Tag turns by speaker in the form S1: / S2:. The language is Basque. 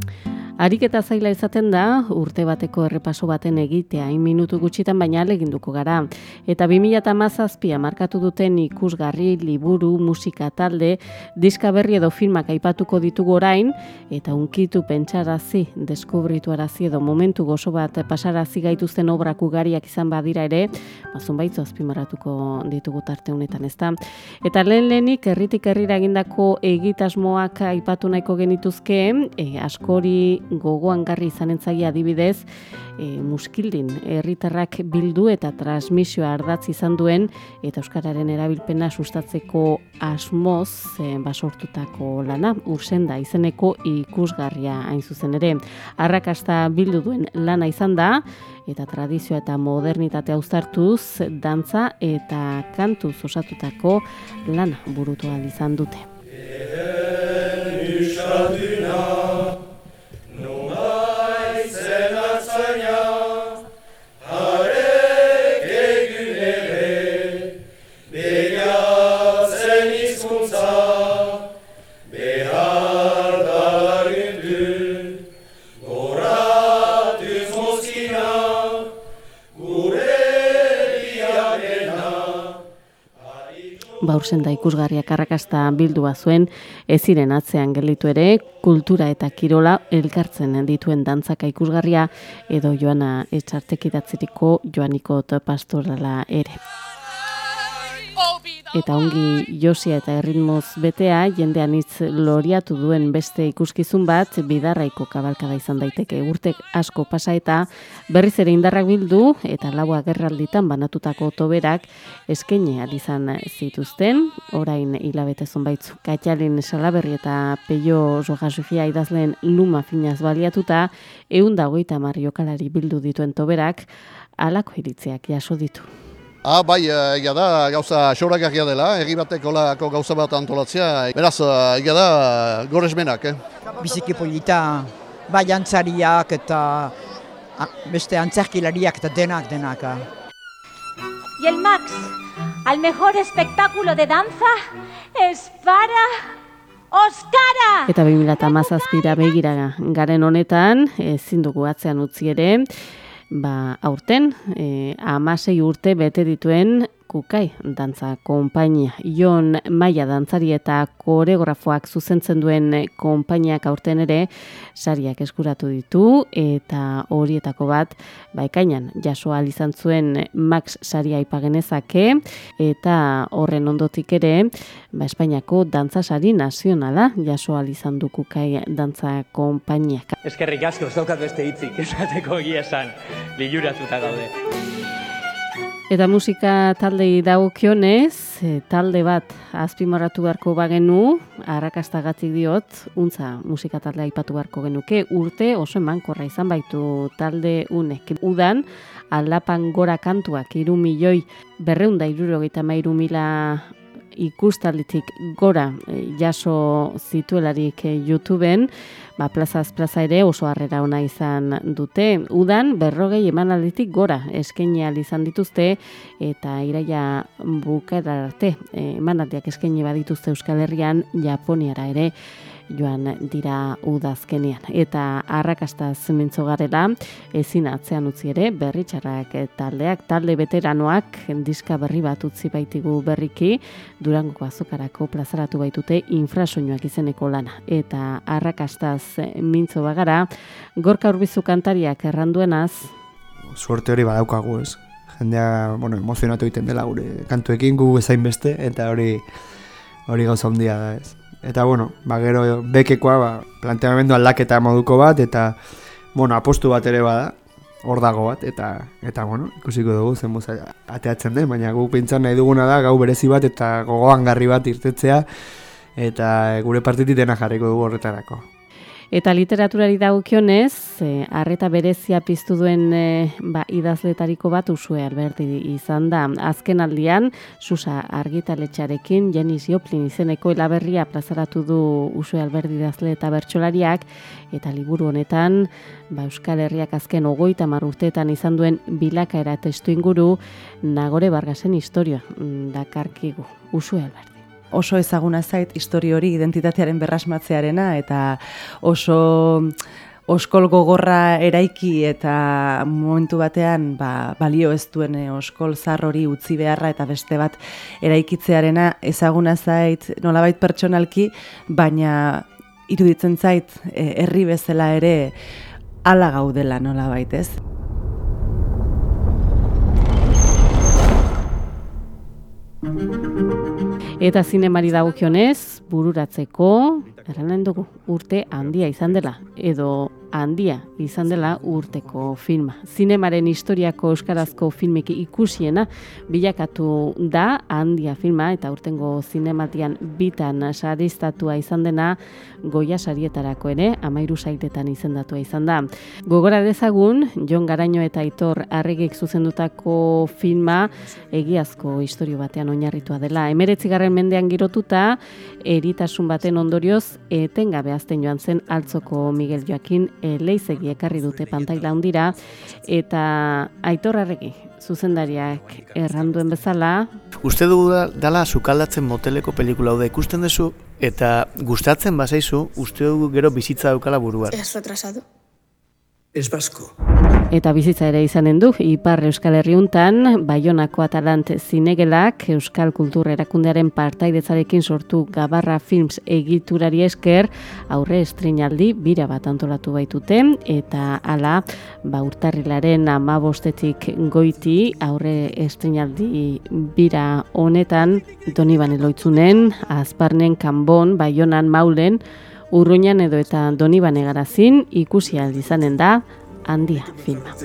S1: Mm-hmm. Ariketa zaila izaten da, urte bateko errepaso baten egitea, in minutu gutxitan baina aleginduko gara. Eta 2008a markatu duten ikusgarri, liburu, musika talde, diska berri edo filmak aipatuko ditugu orain, eta unkitu pentsarazi, deskubritu arazi edo momentu gozo bat pasarazi gaituzten obrak ugariak izan badira ere, bazun baitzu azpimarratuko ditugu tarte honetan, ezta? Eta lehen lehenik, erritik herrira egindako egitasmoak aipatu nahiko genituzke, e, askori gogoan garri izanen adibidez, e, muskildin herritarrak bildu eta transmisioa ardatz izan duen eta euskararen erabilpena sustatzeko asmoz e, basortutako lana ursenda izeneko ikusgarria hain zuzen ere. Arrakasta bildu duen lana izan da eta tradizioa eta modernitatea uztartuz dantza eta kantuz osatutako lana burutu izan dute. Baurzen da ikusgarriak arrakasta bildua zuen, ez ziren atzean gelditu ere, kultura eta kirola elkartzen dituen dantzaka ikusgarria edo joana etxartekidatzeriko joaniko pastorala ere eta ongi josia eta erritmoz betea, jendean hitz loriatu duen beste ikuskizun bat, bidarraiko kabalkada izan daiteke. Urtek asko pasa eta berriz ere indarrak bildu, eta laua gerralditan banatutako toberak eskeine izan zituzten, orain hilabete zonbaitzu. Katxalin salaberri eta peio zohasugia idazleen luma finaz baliatuta, egun dagoita mariokalari bildu dituen toberak, alako iritziak jaso ditu.
S2: Ah, bai, eh, egia da, gauza xauragarria dela, egi bateko olako gauza bat antolatzea. Beraz, eh, egia da, gorezmenak, eh?
S3: Biziki polita, bai antzariak eta ah, beste antzarkilariak eta denak denak. Ah.
S4: Y el Max, al mejor espectáculo de danza, es para... Oskara!
S1: Eta 2008 begira garen honetan, ezin dugu atzean utzi ere, ba, aurten, e, amasei urte bete dituen kukai dantza konpainia. Ion maia dantzari eta koreografoak zuzentzen duen konpainiak aurten ere sariak eskuratu ditu eta horietako bat baikainan jasoa izan zuen Max saria ipagenezake eta horren ondotik ere ba Espainiako dantza sari nazionala jasoa izan du kukai dantza konpainiak.
S5: Eskerrik asko, ez daukat beste hitzik esateko egia esan, biluratuta gaude.
S1: Eta musika taldei dagokionez, e, talde bat azpimarratu beharko bagenu, arrakastagatik diot, untza musika taldea aipatu beharko genuke, urte oso emankorra izan baitu talde unek. Udan, aldapan gora kantuak, iru milioi, berreunda irurogeita mairu mila ikustalitik gora e, jaso zituelarik e, YouTubeen, ba, plazaz plaza ere oso harrera ona izan dute. Udan berrogei emanalditik gora eskeneal izan dituzte eta iraia bukera arte e, emanaldiak eskaini badituzte Euskal Herrian Japoniara ere joan dira udazkenean. Eta arrakasta zemintzo garela, ezin atzean utzi ere, berritxarrak taldeak, talde veteranoak diska berri bat utzi baitigu berriki, durangoko azokarako plazaratu baitute infrasoinoak izeneko lana. Eta arrakastaz mintzo bagara, gorka urbizu kantariak erranduenaz,
S6: Suerte hori badaukagu ez. Jendea, bueno, emozionatu egiten dela gure kantuekin gu ezain beste, eta hori hori gauza handia da ez eta bueno, ba, gero bekekoa ba, planteamendu aldaketa moduko bat, eta bueno, apostu bat ere bada, hor dago bat, eta, eta bueno, ikusiko dugu zen ateatzen den, baina gu pintzan nahi duguna da, gau berezi bat, eta gogoan garri bat irtetzea, eta gure partitik dena jarriko dugu horretarako.
S1: Eta literaturari dagokionez, e, arreta berezia piztu duen e, ba, idazletariko bat usue alberti izan da. Azken aldian, Susa argitaletxarekin, Janis Joplin izeneko elaberria plazaratu du usue alberti idazle eta bertsolariak, eta liburu honetan, ba, Euskal Herriak azken ogoita marrurteetan izan duen bilakaera testu inguru, nagore bargasen historia mm, dakarkigu usue alberti.
S7: Oso ezaguna zait histori hori identitatearen berrasmatzearena eta oso oskol gogorra eraiki eta momentu batean ba, balio ez duen eh, oskol zar hori utzi beharra eta beste bat eraikitzearena ezaguna zait nolabait pertsonalki, baina iruditzen zait eh, herri bezala ere ala gaudela nolabait, ez?
S1: Eta zinemari dagokionez, bururatzeko, erranen dugu, urte handia izan dela, edo handia izan dela urteko filma. Zinemaren historiako euskarazko filmeki ikusiena bilakatu da handia filma eta urtengo zinematian bitan saristatua izan dena goia sarietarako ere amairu sailetan izendatua izan da. Gogora dezagun, Jon Garaino eta Aitor Arregik zuzendutako filma egiazko historio batean oinarritua dela. Emeretzigarren mendean girotuta, eritasun baten ondorioz, etengabe azten joan zen altzoko Miguel Joaquin leizegi ekarri dute pantaila hundira eta aitorrarreki zuzendariak erranduen bezala.
S8: Uste dugu dala sukaldatzen moteleko pelikula da ikusten duzu eta gustatzen bazaizu uste dugu gero bizitza daukala buruan.
S9: Ez retrasado.
S8: Ez basko.
S1: Eta bizitza ere izanen du, Ipar Euskal Herriuntan, Baionako Atalant zinegelak, Euskal Kultur Erakundearen partaidetzarekin sortu Gabarra Films egiturari esker, aurre estrenaldi bira bat antolatu baitute, eta ala, ba, urtarrilaren amabostetik goiti, aurre estrenaldi bira honetan, doni baneloitzunen, azparnen, kanbon, Baionan, maulen, Urruñan edo eta Donibane garazin ikusi aldizanen da handia filma.